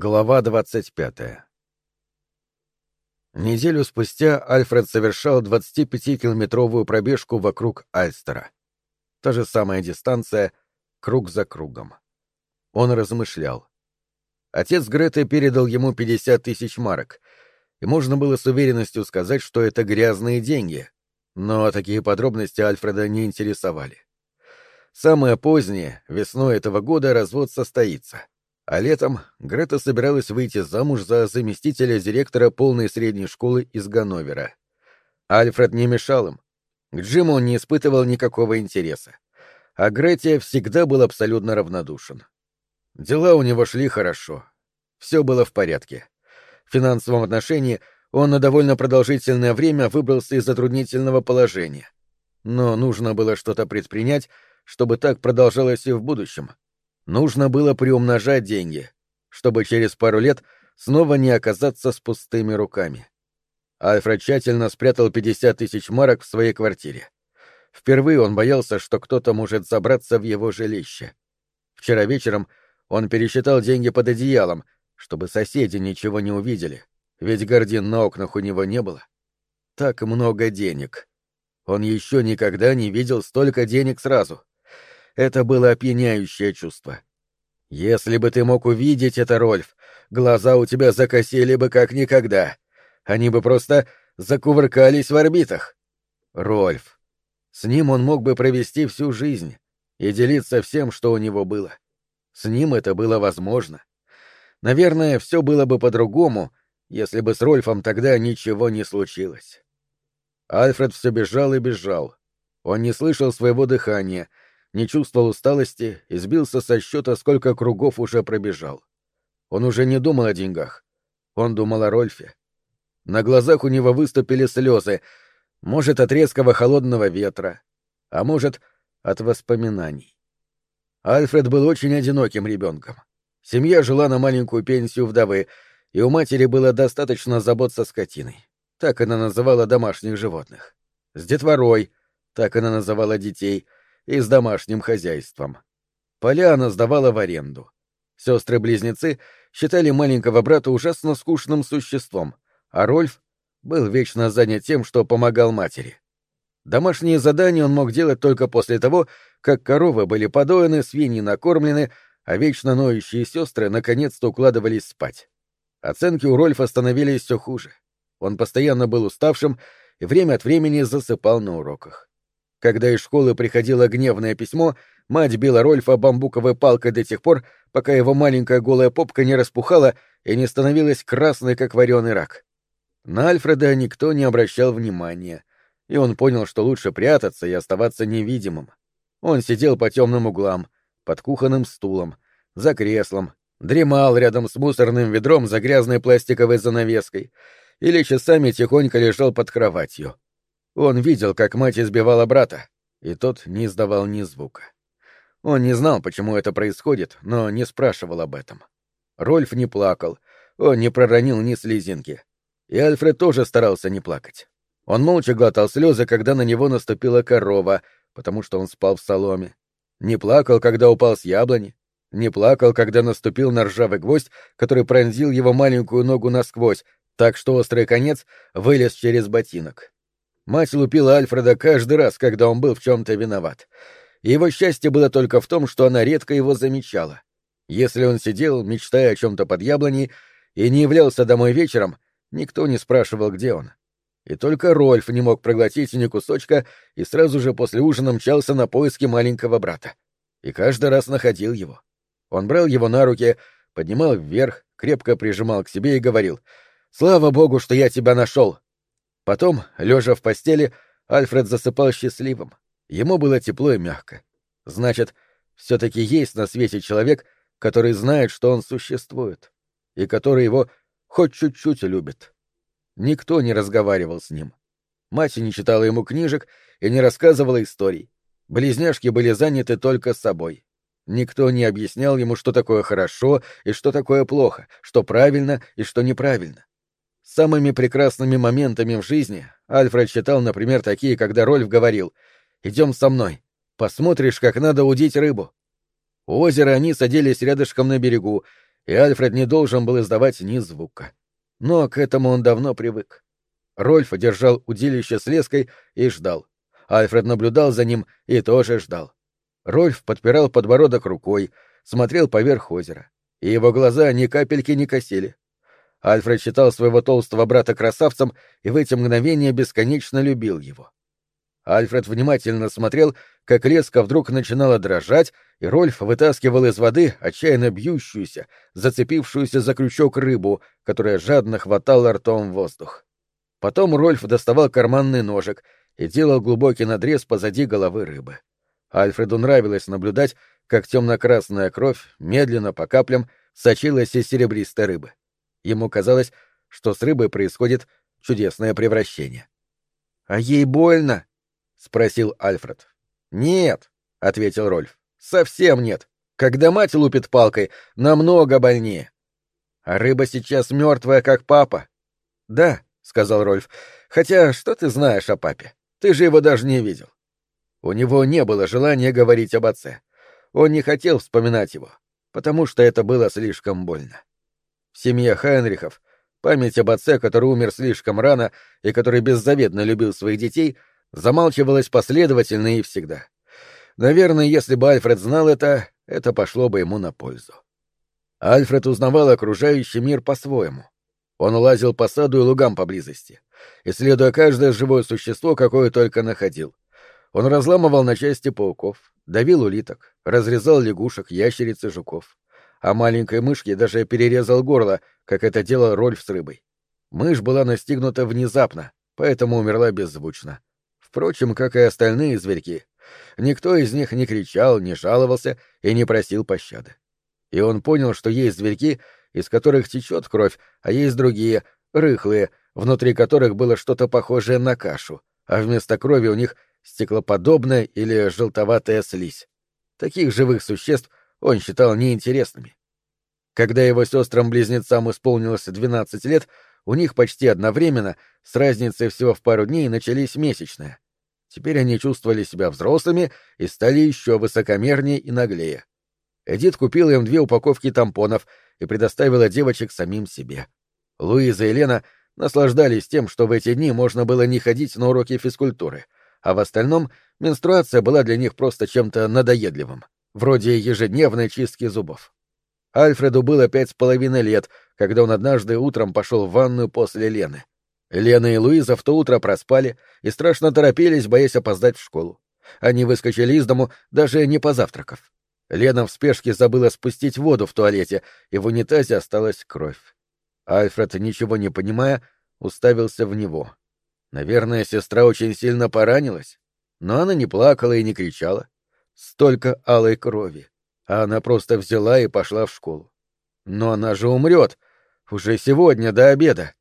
Глава двадцать пятая Неделю спустя Альфред совершал 25-километровую пробежку вокруг Альстера. Та же самая дистанция, круг за кругом. Он размышлял. Отец Греты передал ему 50 тысяч марок, и можно было с уверенностью сказать, что это грязные деньги, но такие подробности Альфреда не интересовали. Самое позднее, весной этого года, развод состоится — а летом Грета собиралась выйти замуж за заместителя директора полной средней школы из Ганновера. Альфред не мешал им. К Джиму он не испытывал никакого интереса. А Грете всегда был абсолютно равнодушен. Дела у него шли хорошо. Все было в порядке. В финансовом отношении он на довольно продолжительное время выбрался из затруднительного положения. Но нужно было что-то предпринять, чтобы так продолжалось и в будущем. Нужно было приумножать деньги, чтобы через пару лет снова не оказаться с пустыми руками. Альфред тщательно спрятал 50 тысяч марок в своей квартире. Впервые он боялся, что кто-то может забраться в его жилище. Вчера вечером он пересчитал деньги под одеялом, чтобы соседи ничего не увидели, ведь гордин на окнах у него не было. Так много денег. Он еще никогда не видел столько денег сразу. Это было опьяняющее чувство. Если бы ты мог увидеть это, Рольф, глаза у тебя закосили бы как никогда. Они бы просто закувыркались в орбитах. Рольф. С ним он мог бы провести всю жизнь и делиться всем, что у него было. С ним это было возможно. Наверное, все было бы по-другому, если бы с Рольфом тогда ничего не случилось. Альфред все бежал и бежал. Он не слышал своего дыхания — не чувствовал усталости и сбился со счета, сколько кругов уже пробежал. Он уже не думал о деньгах. Он думал о Рольфе. На глазах у него выступили слезы, может, от резкого холодного ветра, а может, от воспоминаний. Альфред был очень одиноким ребенком. Семья жила на маленькую пенсию вдовы, и у матери было достаточно забот со скотиной. Так она называла домашних животных. С детворой, так она называла детей — и с домашним хозяйством. Поля она сдавала в аренду. Сестры-близнецы считали маленького брата ужасно скучным существом, а Рольф был вечно занят тем, что помогал матери. Домашние задания он мог делать только после того, как коровы были подоены, свиньи накормлены, а вечно ноющие сестры наконец-то укладывались спать. Оценки у Рольфа становились все хуже. Он постоянно был уставшим и время от времени засыпал на уроках. Когда из школы приходило гневное письмо, мать била Рольфа бамбуковой палкой до тех пор, пока его маленькая голая попка не распухала и не становилась красной, как вареный рак. На Альфреда никто не обращал внимания, и он понял, что лучше прятаться и оставаться невидимым. Он сидел по темным углам, под кухонным стулом, за креслом, дремал рядом с мусорным ведром за грязной пластиковой занавеской или часами тихонько лежал под кроватью. Он видел, как мать избивала брата, и тот не издавал ни звука. Он не знал, почему это происходит, но не спрашивал об этом. Рольф не плакал, он не проронил ни слезинки. И Альфред тоже старался не плакать. Он молча глотал слезы, когда на него наступила корова, потому что он спал в соломе. Не плакал, когда упал с яблони. Не плакал, когда наступил на ржавый гвоздь, который пронзил его маленькую ногу насквозь, так что острый конец вылез через ботинок. Мать лупила Альфреда каждый раз, когда он был в чем-то виноват. И его счастье было только в том, что она редко его замечала. Если он сидел, мечтая о чем-то под яблоней, и не являлся домой вечером, никто не спрашивал, где он. И только Рольф не мог проглотить ни кусочка и сразу же после ужина мчался на поиски маленького брата. И каждый раз находил его. Он брал его на руки, поднимал вверх, крепко прижимал к себе и говорил «Слава богу, что я тебя нашел! Потом, лежа в постели, Альфред засыпал счастливым. Ему было тепло и мягко. Значит, все-таки есть на свете человек, который знает, что он существует, и который его хоть чуть-чуть любит. Никто не разговаривал с ним. Мать не читала ему книжек и не рассказывала историй. Близняшки были заняты только собой. Никто не объяснял ему, что такое хорошо и что такое плохо, что правильно и что неправильно. Самыми прекрасными моментами в жизни Альфред считал, например, такие, когда Рольф говорил «Идем со мной, посмотришь, как надо удить рыбу». У озера они садились рядышком на берегу, и Альфред не должен был издавать ни звука. Но к этому он давно привык. Рольф держал удилище с леской и ждал. Альфред наблюдал за ним и тоже ждал. Рольф подпирал подбородок рукой, смотрел поверх озера, и его глаза ни капельки не косили. Альфред считал своего толстого брата красавцем и в эти мгновения бесконечно любил его. Альфред внимательно смотрел, как леска вдруг начинала дрожать, и Рольф вытаскивал из воды отчаянно бьющуюся, зацепившуюся за крючок рыбу, которая жадно хватала ртом воздух. Потом Рольф доставал карманный ножик и делал глубокий надрез позади головы рыбы. Альфреду нравилось наблюдать, как темно-красная кровь медленно по каплям сочилась из серебристой рыбы. Ему казалось, что с рыбой происходит чудесное превращение. — А ей больно? — спросил Альфред. «Нет», — ответил Рольф. «Совсем нет. Когда мать лупит палкой, намного больнее». «А рыба сейчас мертвая, как папа». «Да», — сказал Рольф. «Хотя что ты знаешь о папе? Ты же его даже не видел». У него не было желания говорить об отце. Он не хотел вспоминать его, потому что это было слишком больно. В семье Хайнрихов память об отце, который умер слишком рано и который беззаветно любил своих детей — замалчивалось последовательно и всегда. Наверное, если бы Альфред знал это, это пошло бы ему на пользу. Альфред узнавал окружающий мир по-своему. Он лазил по саду и лугам поблизости, исследуя каждое живое существо, какое только находил. Он разламывал на части пауков, давил улиток, разрезал лягушек, ящериц и жуков. А маленькой мышке даже перерезал горло, как это делал Рольф с рыбой. Мышь была настигнута внезапно, поэтому умерла беззвучно. Впрочем, как и остальные зверьки. Никто из них не кричал, не жаловался и не просил пощады. И он понял, что есть зверьки, из которых течет кровь, а есть другие, рыхлые, внутри которых было что-то похожее на кашу, а вместо крови у них стеклоподобная или желтоватая слизь. Таких живых существ он считал неинтересными. Когда его сестрам-близнецам исполнилось 12 лет, у них почти одновременно, с разницей всего в пару дней, начались месячные. Теперь они чувствовали себя взрослыми и стали еще высокомернее и наглее. Эдит купила им две упаковки тампонов и предоставила девочек самим себе. Луиза и Лена наслаждались тем, что в эти дни можно было не ходить на уроки физкультуры, а в остальном менструация была для них просто чем-то надоедливым, вроде ежедневной чистки зубов. Альфреду было пять с половиной лет, когда он однажды утром пошел в ванную после Лены. Лена и Луиза в то утро проспали и страшно торопились, боясь опоздать в школу. Они выскочили из дому, даже не позавтракав. Лена в спешке забыла спустить воду в туалете, и в унитазе осталась кровь. Альфред, ничего не понимая, уставился в него. Наверное, сестра очень сильно поранилась, но она не плакала и не кричала. Столько алой крови а она просто взяла и пошла в школу. Но она же умрет. Уже сегодня, до обеда.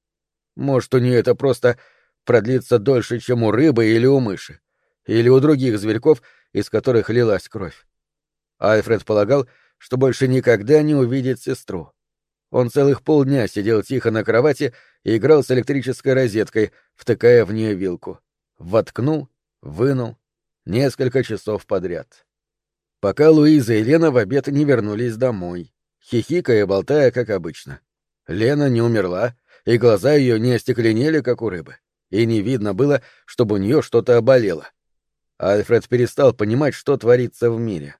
Может, у нее это просто продлится дольше, чем у рыбы или у мыши. Или у других зверьков, из которых лилась кровь. Альфред полагал, что больше никогда не увидит сестру. Он целых полдня сидел тихо на кровати и играл с электрической розеткой, втыкая в нее вилку. Воткнул, вынул. Несколько часов подряд пока Луиза и Лена в обед не вернулись домой, хихикая и болтая, как обычно. Лена не умерла, и глаза ее не остекленели, как у рыбы, и не видно было, чтобы у нее что-то оболело. Альфред перестал понимать, что творится в мире.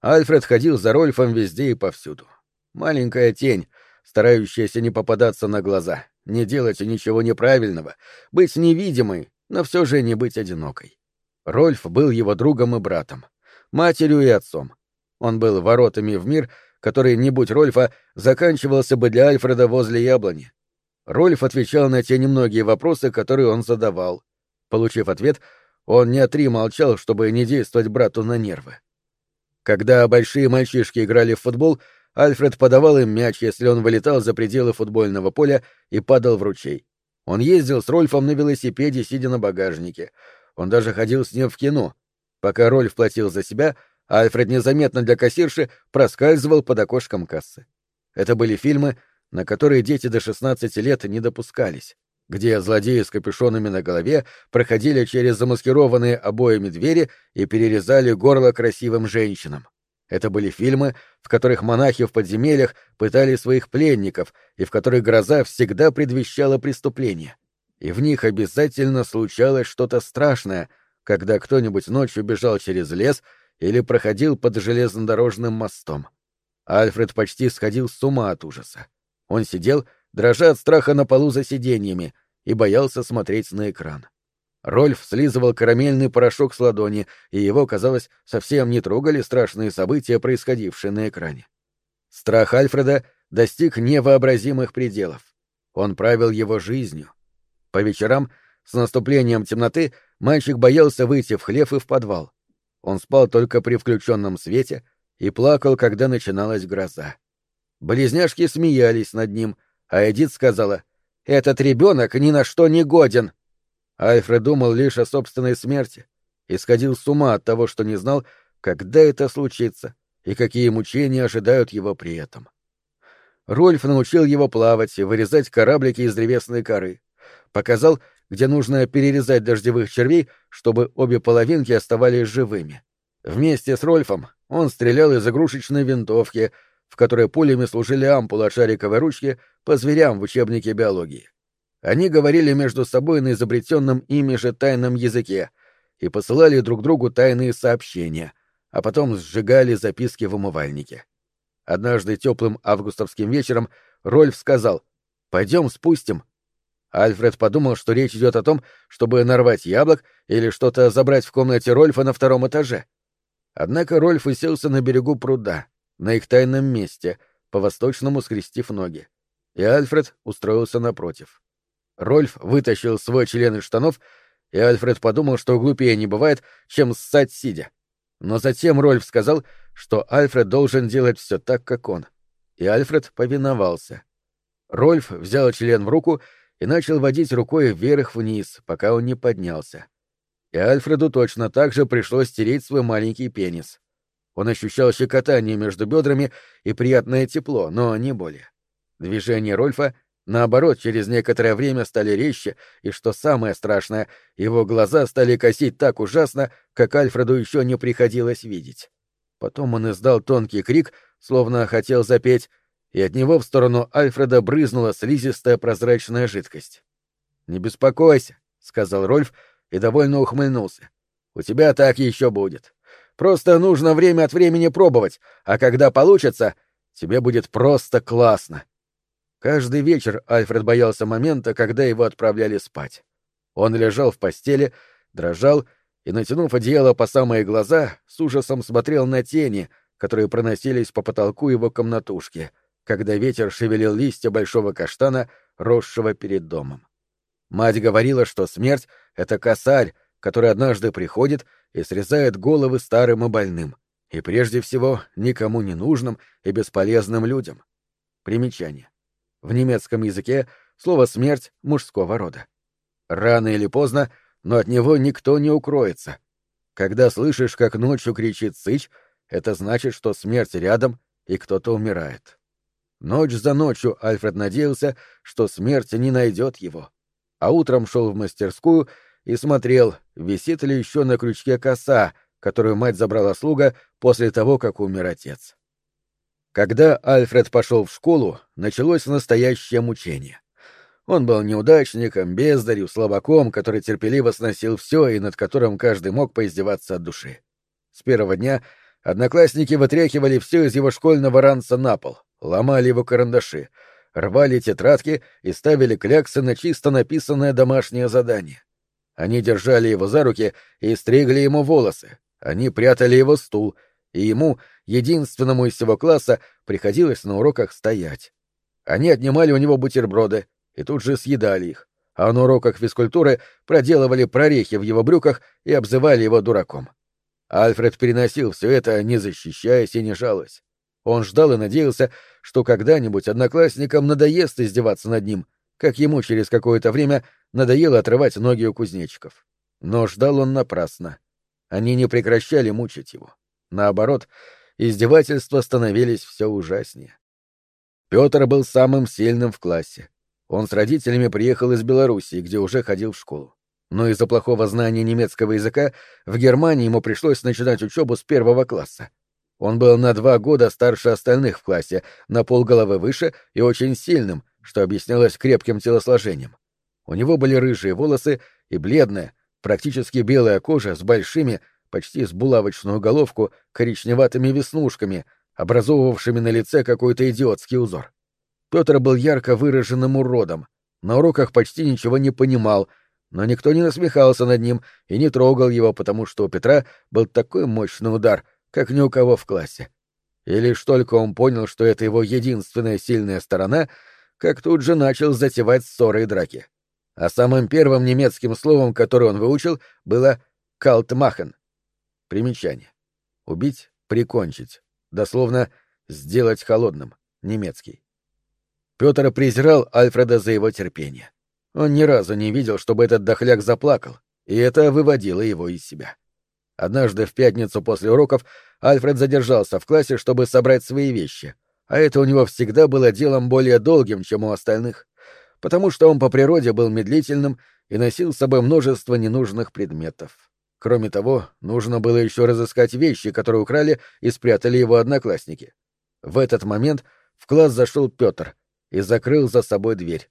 Альфред ходил за Рольфом везде и повсюду. Маленькая тень, старающаяся не попадаться на глаза, не делать ничего неправильного, быть невидимой, но все же не быть одинокой. Рольф был его другом и братом матерью и отцом. Он был воротами в мир, который, не будь Рольфа, заканчивался бы для Альфреда возле яблони. Рольф отвечал на те немногие вопросы, которые он задавал. Получив ответ, он не три молчал, чтобы не действовать брату на нервы. Когда большие мальчишки играли в футбол, Альфред подавал им мяч, если он вылетал за пределы футбольного поля и падал в ручей. Он ездил с Рольфом на велосипеде, сидя на багажнике. Он даже ходил с ним в кино, Пока Рольф платил за себя, Альфред незаметно для кассирши проскальзывал под окошком кассы. Это были фильмы, на которые дети до 16 лет не допускались, где злодеи с капюшонами на голове проходили через замаскированные обоями двери и перерезали горло красивым женщинам. Это были фильмы, в которых монахи в подземельях пытали своих пленников и в которых гроза всегда предвещала преступление. И в них обязательно случалось что-то страшное, когда кто-нибудь ночью бежал через лес или проходил под железнодорожным мостом. Альфред почти сходил с ума от ужаса. Он сидел, дрожа от страха на полу за сиденьями, и боялся смотреть на экран. Рольф слизывал карамельный порошок с ладони, и его, казалось, совсем не трогали страшные события, происходившие на экране. Страх Альфреда достиг невообразимых пределов. Он правил его жизнью. По вечерам, с наступлением темноты, мальчик боялся выйти в хлев и в подвал. Он спал только при включенном свете и плакал, когда начиналась гроза. Близняшки смеялись над ним, а Эдит сказала, «Этот ребенок ни на что не годен!» Альфред думал лишь о собственной смерти и сходил с ума от того, что не знал, когда это случится и какие мучения ожидают его при этом. Рольф научил его плавать и вырезать кораблики из древесной коры. Показал, где нужно перерезать дождевых червей, чтобы обе половинки оставались живыми. Вместе с Рольфом он стрелял из игрушечной винтовки, в которой пулями служили ампулы от шариковой ручки по зверям в учебнике биологии. Они говорили между собой на изобретенном ими же тайном языке и посылали друг другу тайные сообщения, а потом сжигали записки в умывальнике. Однажды теплым августовским вечером Рольф сказал «Пойдем спустим». Альфред подумал, что речь идет о том, чтобы нарвать яблок или что-то забрать в комнате Рольфа на втором этаже. Однако Рольф уселся на берегу пруда, на их тайном месте, по-восточному скрестив ноги. И Альфред устроился напротив. Рольф вытащил свой член из штанов, и Альфред подумал, что глупее не бывает, чем ссать сидя. Но затем Рольф сказал, что Альфред должен делать все так, как он. И Альфред повиновался. Рольф взял член в руку и начал водить рукой вверх-вниз, пока он не поднялся. И Альфреду точно так же пришлось стереть свой маленький пенис. Он ощущал щекотание между бедрами и приятное тепло, но не более. Движения Рольфа Наоборот, через некоторое время стали резче, и, что самое страшное, его глаза стали косить так ужасно, как Альфреду еще не приходилось видеть. Потом он издал тонкий крик, словно хотел запеть, и от него в сторону Альфреда брызнула слизистая прозрачная жидкость. «Не беспокойся», — сказал Рольф и довольно ухмыльнулся. «У тебя так еще будет. Просто нужно время от времени пробовать, а когда получится, тебе будет просто классно. Каждый вечер Альфред боялся момента, когда его отправляли спать. Он лежал в постели, дрожал и, натянув одеяло по самые глаза, с ужасом смотрел на тени, которые проносились по потолку его комнатушки, когда ветер шевелил листья большого каштана, росшего перед домом. Мать говорила, что смерть — это косарь, который однажды приходит и срезает головы старым и больным, и прежде всего никому не нужным и бесполезным людям. Примечание. В немецком языке слово «смерть» мужского рода. Рано или поздно, но от него никто не укроется. Когда слышишь, как ночью кричит сыч, это значит, что смерть рядом и кто-то умирает. Ночь за ночью Альфред надеялся, что смерть не найдет его. А утром шел в мастерскую и смотрел, висит ли еще на крючке коса, которую мать забрала слуга после того, как умер отец. Когда Альфред пошел в школу, началось настоящее мучение. Он был неудачником, бездарью, слабаком, который терпеливо сносил все и над которым каждый мог поиздеваться от души. С первого дня одноклассники вытряхивали все из его школьного ранца на пол, ломали его карандаши, рвали тетрадки и ставили кляксы на чисто написанное домашнее задание. Они держали его за руки и стригли ему волосы, они прятали его стул — и ему, единственному из всего класса, приходилось на уроках стоять. Они отнимали у него бутерброды и тут же съедали их, а на уроках физкультуры проделывали прорехи в его брюках и обзывали его дураком. Альфред переносил все это, не защищаясь и не жалуясь. Он ждал и надеялся, что когда-нибудь одноклассникам надоест издеваться над ним, как ему через какое-то время надоело отрывать ноги у кузнечиков. Но ждал он напрасно. Они не прекращали мучить его. Наоборот, издевательства становились все ужаснее. Петр был самым сильным в классе. Он с родителями приехал из Белоруссии, где уже ходил в школу. Но из-за плохого знания немецкого языка в Германии ему пришлось начинать учебу с первого класса. Он был на два года старше остальных в классе, на полголовы выше и очень сильным, что объяснялось крепким телосложением. У него были рыжие волосы и бледная, практически белая кожа с большими, почти с булавочную головку, коричневатыми веснушками, образовывавшими на лице какой-то идиотский узор. Петр был ярко выраженным уродом, на уроках почти ничего не понимал, но никто не насмехался над ним и не трогал его, потому что у Петра был такой мощный удар, как ни у кого в классе. И лишь только он понял, что это его единственная сильная сторона, как тут же начал затевать ссоры и драки. А самым первым немецким словом, которое он выучил, было «калтмахен». Примечание. Убить, прикончить. Дословно «сделать холодным». Немецкий. Петр презирал Альфреда за его терпение. Он ни разу не видел, чтобы этот дохляк заплакал, и это выводило его из себя. Однажды в пятницу после уроков Альфред задержался в классе, чтобы собрать свои вещи, а это у него всегда было делом более долгим, чем у остальных, потому что он по природе был медлительным и носил с собой множество ненужных предметов. Кроме того, нужно было еще разыскать вещи, которые украли и спрятали его одноклассники. В этот момент в класс зашел Петр и закрыл за собой дверь.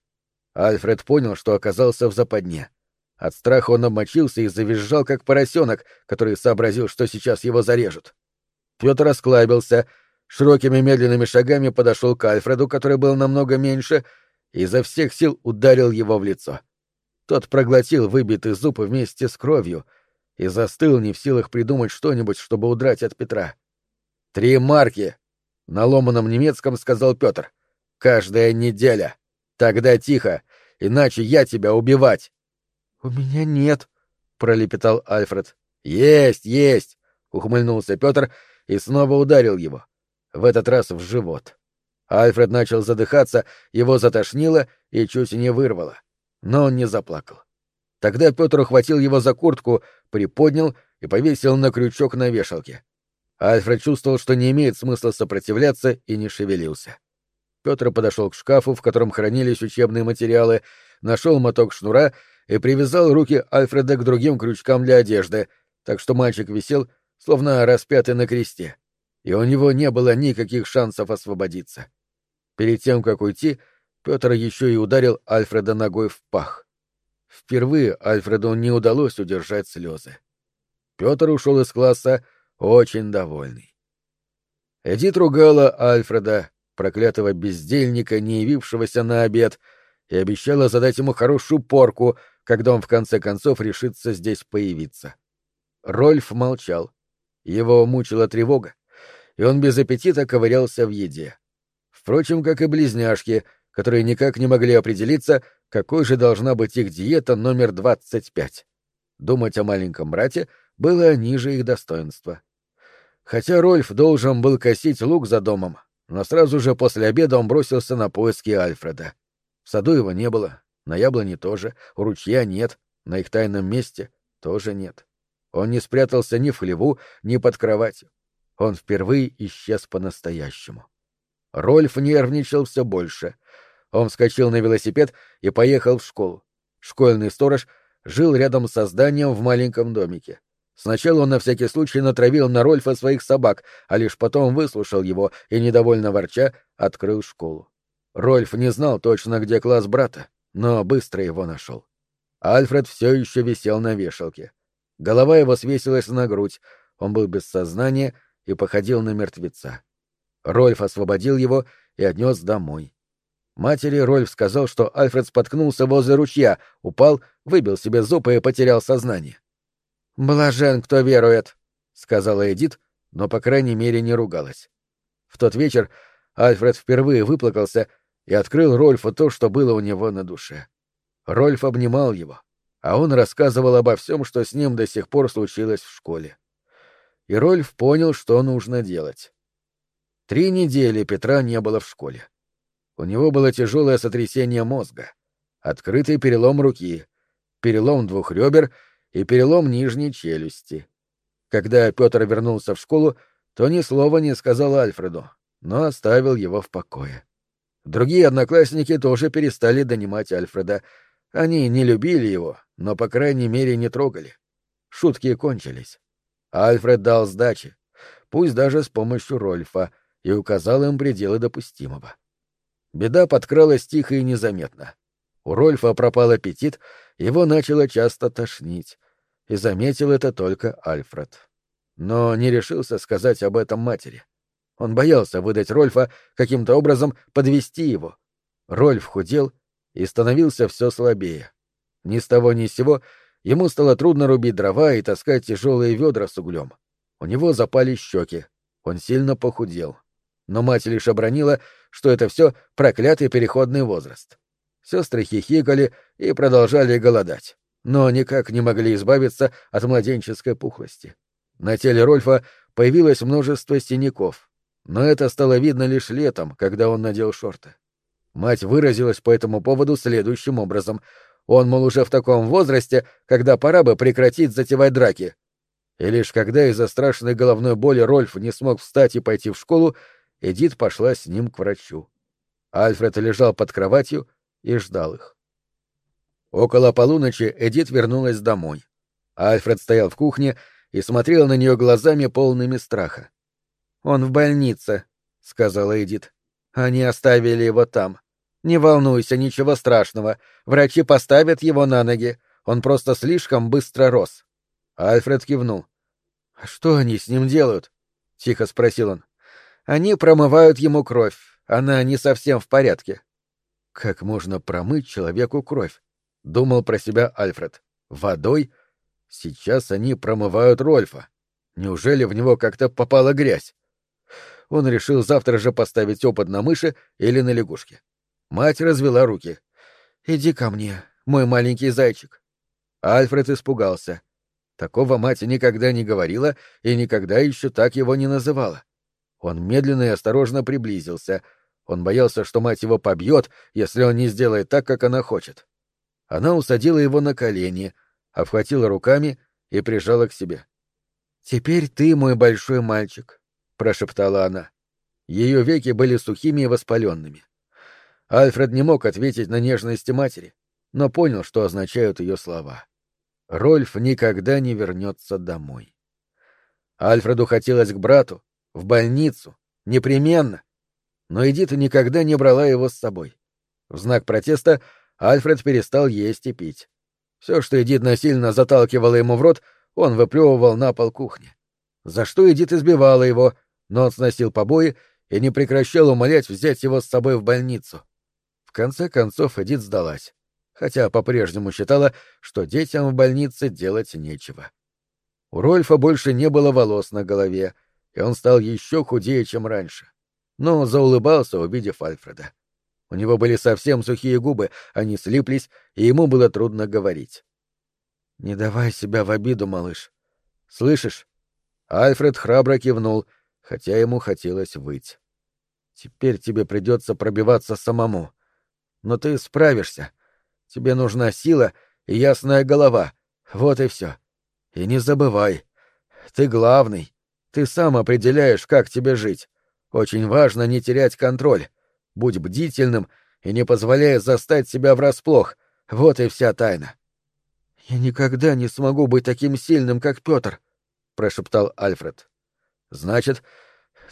Альфред понял, что оказался в западне. От страха он обмочился и завизжал, как поросенок, который сообразил, что сейчас его зарежут. Петр осклабился, широкими медленными шагами подошел к Альфреду, который был намного меньше, и изо всех сил ударил его в лицо. Тот проглотил выбитый зуб вместе с кровью и застыл не в силах придумать что-нибудь, чтобы удрать от Петра. «Три марки!» — на ломаном немецком сказал Петр. «Каждая неделя. Тогда тихо, иначе я тебя убивать!» «У меня нет», — пролепетал Альфред. «Есть, есть!» — ухмыльнулся Петр и снова ударил его. В этот раз в живот. Альфред начал задыхаться, его затошнило и чуть не вырвало. Но он не заплакал. Тогда Петр ухватил его за куртку, приподнял и повесил на крючок на вешалке. Альфред чувствовал, что не имеет смысла сопротивляться, и не шевелился. Петр подошел к шкафу, в котором хранились учебные материалы, нашел моток шнура и привязал руки Альфреда к другим крючкам для одежды, так что мальчик висел, словно распятый на кресте, и у него не было никаких шансов освободиться. Перед тем, как уйти, Петр еще и ударил Альфреда ногой в пах. Впервые Альфреду не удалось удержать слезы. Петр ушел из класса очень довольный. Эдит ругала Альфреда, проклятого бездельника, не явившегося на обед, и обещала задать ему хорошую порку, когда он в конце концов решится здесь появиться. Рольф молчал. Его мучила тревога, и он без аппетита ковырялся в еде. Впрочем, как и близняшки, которые никак не могли определиться, какой же должна быть их диета номер 25. Думать о маленьком брате было ниже их достоинства. Хотя Рольф должен был косить лук за домом, но сразу же после обеда он бросился на поиски Альфреда. В саду его не было, на яблоне тоже, у ручья нет, на их тайном месте тоже нет. Он не спрятался ни в хлеву, ни под кроватью. Он впервые исчез по-настоящему. Рольф нервничал все больше. Он вскочил на велосипед и поехал в школу. Школьный сторож жил рядом со зданием в маленьком домике. Сначала он на всякий случай натравил на Рольфа своих собак, а лишь потом выслушал его и, недовольно ворча, открыл школу. Рольф не знал точно, где класс брата, но быстро его нашел. Альфред все еще висел на вешалке. Голова его свесилась на грудь, он был без сознания и походил на мертвеца. Рольф освободил его и отнес домой. Матери Рольф сказал, что Альфред споткнулся возле ручья, упал, выбил себе зубы и потерял сознание. «Блажен, кто верует», — сказала Эдит, но, по крайней мере, не ругалась. В тот вечер Альфред впервые выплакался и открыл Рольфу то, что было у него на душе. Рольф обнимал его, а он рассказывал обо всем, что с ним до сих пор случилось в школе. И Рольф понял, что нужно делать. Три недели Петра не было в школе. У него было тяжелое сотрясение мозга, открытый перелом руки, перелом двух ребер и перелом нижней челюсти. Когда Петр вернулся в школу, то ни слова не сказал Альфреду, но оставил его в покое. Другие одноклассники тоже перестали донимать Альфреда. Они не любили его, но, по крайней мере, не трогали. Шутки кончились. Альфред дал сдачи. пусть даже с помощью Рольфа, и указал им пределы допустимого. Беда подкралась тихо и незаметно. У Рольфа пропал аппетит, его начало часто тошнить, и заметил это только Альфред. Но не решился сказать об этом матери. Он боялся выдать Рольфа, каким-то образом подвести его. Рольф худел и становился все слабее. Ни с того ни с сего ему стало трудно рубить дрова и таскать тяжелые ведра с углем. У него запали щеки, он сильно похудел. Но мать лишь обронила, что это все проклятый переходный возраст. Сестры хихикали и продолжали голодать, но никак не могли избавиться от младенческой пухлости. На теле Рольфа появилось множество синяков, но это стало видно лишь летом, когда он надел шорты. Мать выразилась по этому поводу следующим образом. Он, мол, уже в таком возрасте, когда пора бы прекратить затевать драки. И лишь когда из-за страшной головной боли Рольф не смог встать и пойти в школу, Эдит пошла с ним к врачу. Альфред лежал под кроватью и ждал их. Около полуночи Эдит вернулась домой. Альфред стоял в кухне и смотрел на нее глазами полными страха. «Он в больнице», — сказала Эдит. «Они оставили его там. Не волнуйся, ничего страшного. Врачи поставят его на ноги. Он просто слишком быстро рос». Альфред кивнул. «А что они с ним делают?» — тихо спросил он. «Они промывают ему кровь. Она не совсем в порядке». «Как можно промыть человеку кровь?» — думал про себя Альфред. «Водой? Сейчас они промывают Рольфа. Неужели в него как-то попала грязь? Он решил завтра же поставить опыт на мыши или на лягушке. Мать развела руки. «Иди ко мне, мой маленький зайчик». Альфред испугался. Такого мать никогда не говорила и никогда еще так его не называла. Он медленно и осторожно приблизился. Он боялся, что мать его побьет, если он не сделает так, как она хочет. Она усадила его на колени — обхватила руками и прижала к себе. «Теперь ты мой большой мальчик», — прошептала она. Ее веки были сухими и воспаленными. Альфред не мог ответить на нежности матери, но понял, что означают ее слова. Рольф никогда не вернется домой. Альфреду хотелось к брату, в больницу, непременно. Но Эдита никогда не брала его с собой. В знак протеста Альфред перестал есть и пить. Все, что Эдит насильно заталкивала ему в рот, он выплевывал на пол кухни. За что Эдит избивала его, но он сносил побои и не прекращал умолять взять его с собой в больницу. В конце концов Эдит сдалась, хотя по-прежнему считала, что детям в больнице делать нечего. У Рольфа больше не было волос на голове, и он стал еще худее, чем раньше. Но заулыбался, увидев Альфреда. У него были совсем сухие губы, они слиплись, и ему было трудно говорить. «Не давай себя в обиду, малыш. Слышишь?» Альфред храбро кивнул, хотя ему хотелось выйти. «Теперь тебе придется пробиваться самому. Но ты справишься. Тебе нужна сила и ясная голова. Вот и все. И не забывай. Ты главный. Ты сам определяешь, как тебе жить. Очень важно не терять контроль будь бдительным и не позволяй застать себя врасплох. Вот и вся тайна. — Я никогда не смогу быть таким сильным, как Петр, — прошептал Альфред. — Значит,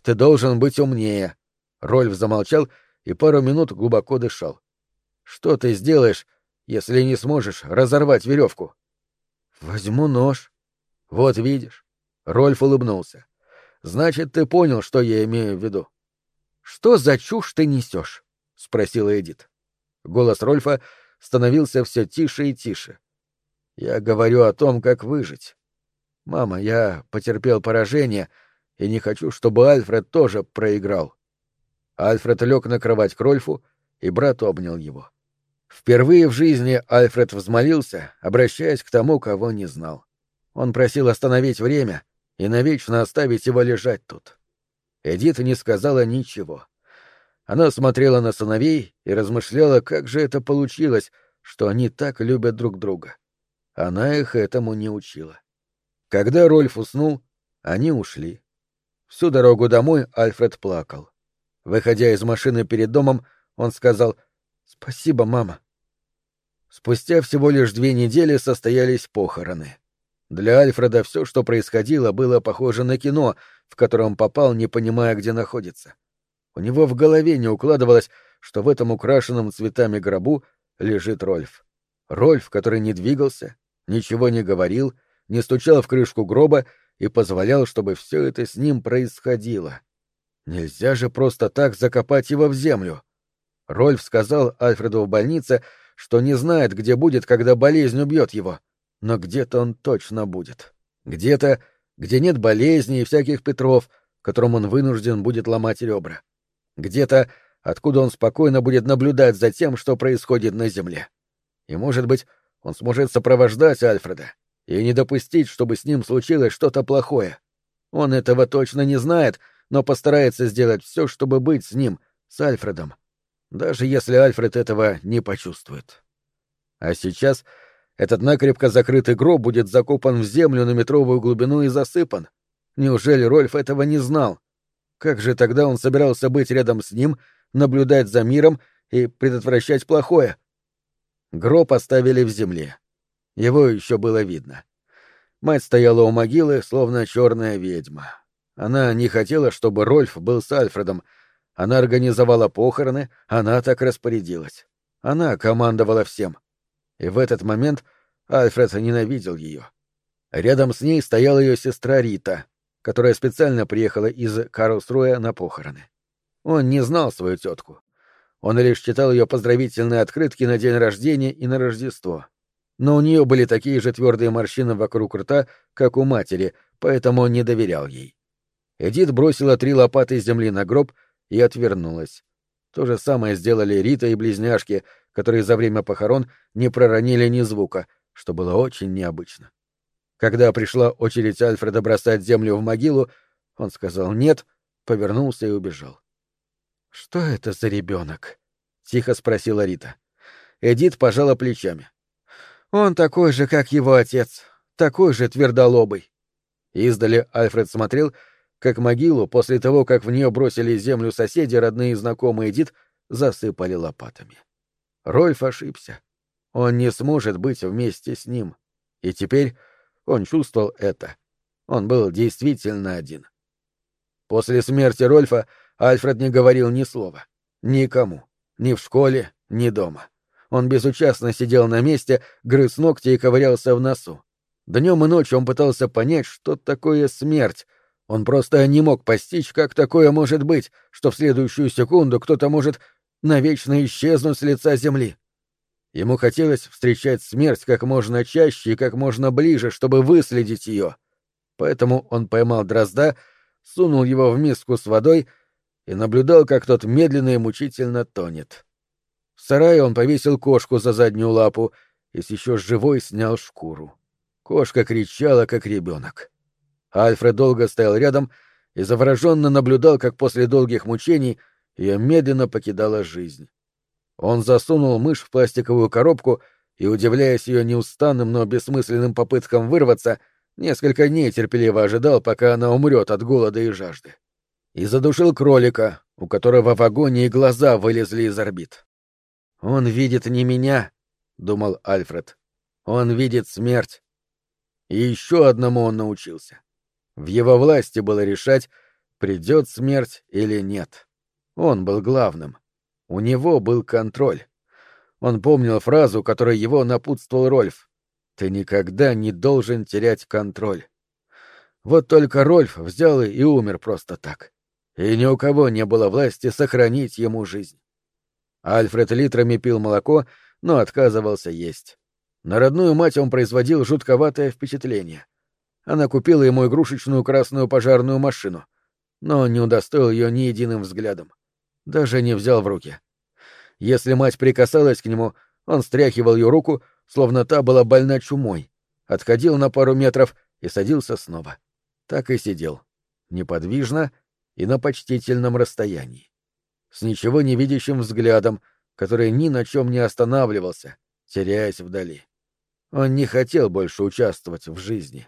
ты должен быть умнее. Рольф замолчал и пару минут глубоко дышал. — Что ты сделаешь, если не сможешь разорвать веревку? — Возьму нож. — Вот видишь. Рольф улыбнулся. — Значит, ты понял, что я имею в виду. — «Что за чушь ты несешь?» — спросила Эдит. Голос Рольфа становился все тише и тише. «Я говорю о том, как выжить. Мама, я потерпел поражение и не хочу, чтобы Альфред тоже проиграл». Альфред лег на кровать к Рольфу, и брат обнял его. Впервые в жизни Альфред взмолился, обращаясь к тому, кого не знал. Он просил остановить время и навечно оставить его лежать тут. Эдит не сказала ничего. Она смотрела на сыновей и размышляла, как же это получилось, что они так любят друг друга. Она их этому не учила. Когда Рольф уснул, они ушли. Всю дорогу домой Альфред плакал. Выходя из машины перед домом, он сказал «Спасибо, мама». Спустя всего лишь две недели состоялись похороны. Для Альфреда все, что происходило, было похоже на кино, в который он попал, не понимая, где находится. У него в голове не укладывалось, что в этом украшенном цветами гробу лежит Рольф. Рольф, который не двигался, ничего не говорил, не стучал в крышку гроба и позволял, чтобы все это с ним происходило. Нельзя же просто так закопать его в землю. Рольф сказал Альфреду в больнице, что не знает, где будет, когда болезнь убьет его, но где-то он точно будет. Где-то, где нет болезней и всяких Петров, которым он вынужден будет ломать ребра. Где-то, откуда он спокойно будет наблюдать за тем, что происходит на земле. И, может быть, он сможет сопровождать Альфреда и не допустить, чтобы с ним случилось что-то плохое. Он этого точно не знает, но постарается сделать все, чтобы быть с ним, с Альфредом, даже если Альфред этого не почувствует. А сейчас этот накрепко закрытый гроб будет закопан в землю на метровую глубину и засыпан. Неужели Рольф этого не знал? Как же тогда он собирался быть рядом с ним, наблюдать за миром и предотвращать плохое? Гроб оставили в земле. Его еще было видно. Мать стояла у могилы, словно черная ведьма. Она не хотела, чтобы Рольф был с Альфредом. Она организовала похороны, она так распорядилась. Она командовала всем. И в этот момент Альфред ненавидел ее. Рядом с ней стояла ее сестра Рита, которая специально приехала из Карлсруя на похороны. Он не знал свою тетку. Он лишь читал ее поздравительные открытки на день рождения и на Рождество. Но у нее были такие же твердые морщины вокруг рта, как у матери, поэтому он не доверял ей. Эдит бросила три лопаты земли на гроб и отвернулась. То же самое сделали Рита и близняшки, которые за время похорон не проронили ни звука, что было очень необычно. Когда пришла очередь Альфреда бросать землю в могилу, он сказал «нет», повернулся и убежал. «Что это за ребенок?» — тихо спросила Рита. Эдит пожала плечами. «Он такой же, как его отец, такой же твердолобый». Издали Альфред смотрел, как могилу после того, как в нее бросили землю соседи, родные и знакомые Эдит, засыпали лопатами. Рольф ошибся. Он не сможет быть вместе с ним. И теперь он чувствовал это. Он был действительно один. После смерти Рольфа Альфред не говорил ни слова. Никому. Ни в школе, ни дома. Он безучастно сидел на месте, грыз ногти и ковырялся в носу. Днем и ночью он пытался понять, что такое смерть. Он просто не мог постичь, как такое может быть, что в следующую секунду кто-то может навечно исчезнуть с лица земли. Ему хотелось встречать смерть как можно чаще и как можно ближе, чтобы выследить ее. Поэтому он поймал дрозда, сунул его в миску с водой и наблюдал, как тот медленно и мучительно тонет. Сарае он повесил кошку за заднюю лапу и с еще живой снял шкуру. Кошка кричала, как ребенок. Альфред долго стоял рядом и завороженно наблюдал, как после долгих мучений ее медленно покидала жизнь. Он засунул мышь в пластиковую коробку и, удивляясь ее неустанным, но бессмысленным попыткам вырваться, несколько дней терпеливо ожидал, пока она умрет от голода и жажды и задушил кролика, у которого в агонии глаза вылезли из орбит. «Он видит не меня», — думал Альфред. «Он видит смерть». И еще одному он научился. В его власти было решать, придет смерть или нет. Он был главным. У него был контроль. Он помнил фразу, которой его напутствовал Рольф. «Ты никогда не должен терять контроль». Вот только Рольф взял и умер просто так и ни у кого не было власти сохранить ему жизнь. Альфред литрами пил молоко, но отказывался есть. На родную мать он производил жутковатое впечатление. Она купила ему игрушечную красную пожарную машину, но не удостоил ее ни единым взглядом. Даже не взял в руки. Если мать прикасалась к нему, он стряхивал ее руку, словно та была больна чумой, отходил на пару метров и садился снова. Так и сидел. Неподвижно — и на почтительном расстоянии. С ничего не видящим взглядом, который ни на чем не останавливался, теряясь вдали. Он не хотел больше участвовать в жизни.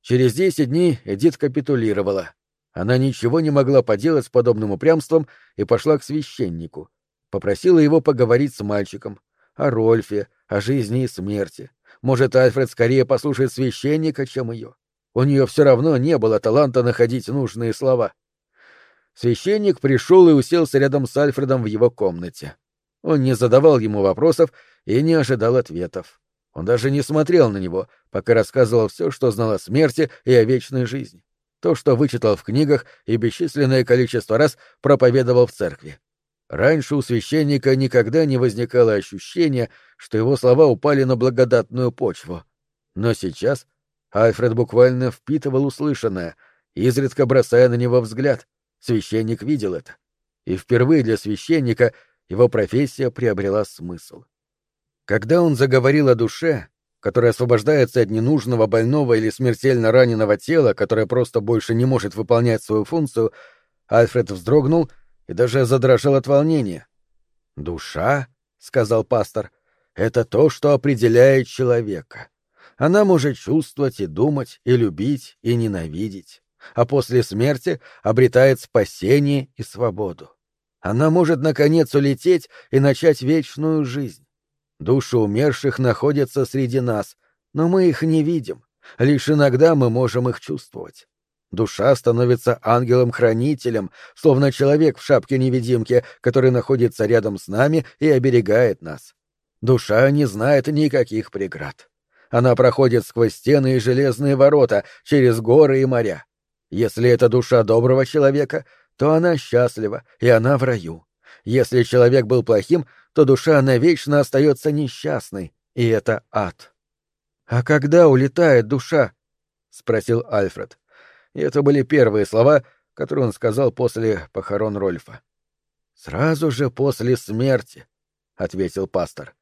Через десять дней Эдит капитулировала. Она ничего не могла поделать с подобным упрямством и пошла к священнику. Попросила его поговорить с мальчиком. О Рольфе, о жизни и смерти. Может, Альфред скорее послушает священника, чем ее. У нее все равно не было таланта находить нужные слова. Священник пришел и уселся рядом с Альфредом в его комнате. Он не задавал ему вопросов и не ожидал ответов. Он даже не смотрел на него, пока рассказывал все, что знал о смерти и о вечной жизни. То, что вычитал в книгах и бесчисленное количество раз проповедовал в церкви. Раньше у священника никогда не возникало ощущения, что его слова упали на благодатную почву. Но сейчас Альфред буквально впитывал услышанное, изредка бросая на него взгляд. Священник видел это. И впервые для священника его профессия приобрела смысл. Когда он заговорил о душе, которая освобождается от ненужного больного или смертельно раненого тела, которое просто больше не может выполнять свою функцию, Альфред вздрогнул — и даже задрожал от волнения. «Душа», — сказал пастор, — «это то, что определяет человека. Она может чувствовать и думать, и любить, и ненавидеть, а после смерти обретает спасение и свободу. Она может, наконец, улететь и начать вечную жизнь. Души умерших находятся среди нас, но мы их не видим, лишь иногда мы можем их чувствовать. Душа становится ангелом-хранителем, словно человек в шапке-невидимке, который находится рядом с нами и оберегает нас. Душа не знает никаких преград. Она проходит сквозь стены и железные ворота, через горы и моря. Если это душа доброго человека, то она счастлива, и она в раю. Если человек был плохим, то душа навечно остается несчастной, и это ад. — А когда улетает душа? — спросил Альфред. И это были первые слова, которые он сказал после похорон Рольфа. «Сразу же после смерти», — ответил пастор.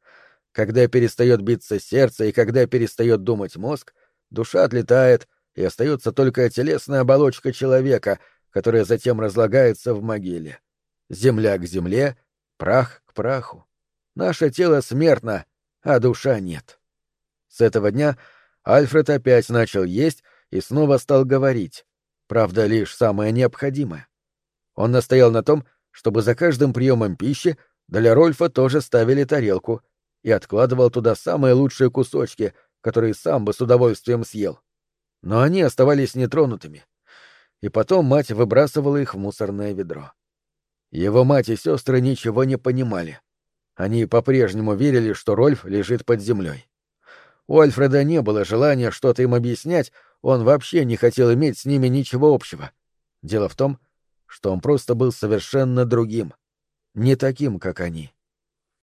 «Когда перестает биться сердце и когда перестает думать мозг, душа отлетает, и остается только телесная оболочка человека, которая затем разлагается в могиле. Земля к земле, прах к праху. Наше тело смертно, а душа нет». С этого дня Альфред опять начал есть и снова стал говорить, правда, лишь самое необходимое. Он настоял на том, чтобы за каждым приемом пищи для Рольфа тоже ставили тарелку и откладывал туда самые лучшие кусочки, которые сам бы с удовольствием съел. Но они оставались нетронутыми, и потом мать выбрасывала их в мусорное ведро. Его мать и сестры ничего не понимали. Они по-прежнему верили, что Рольф лежит под землей. У Альфреда не было желания что-то им объяснять, он вообще не хотел иметь с ними ничего общего. Дело в том, что он просто был совершенно другим, не таким, как они.